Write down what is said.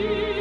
you.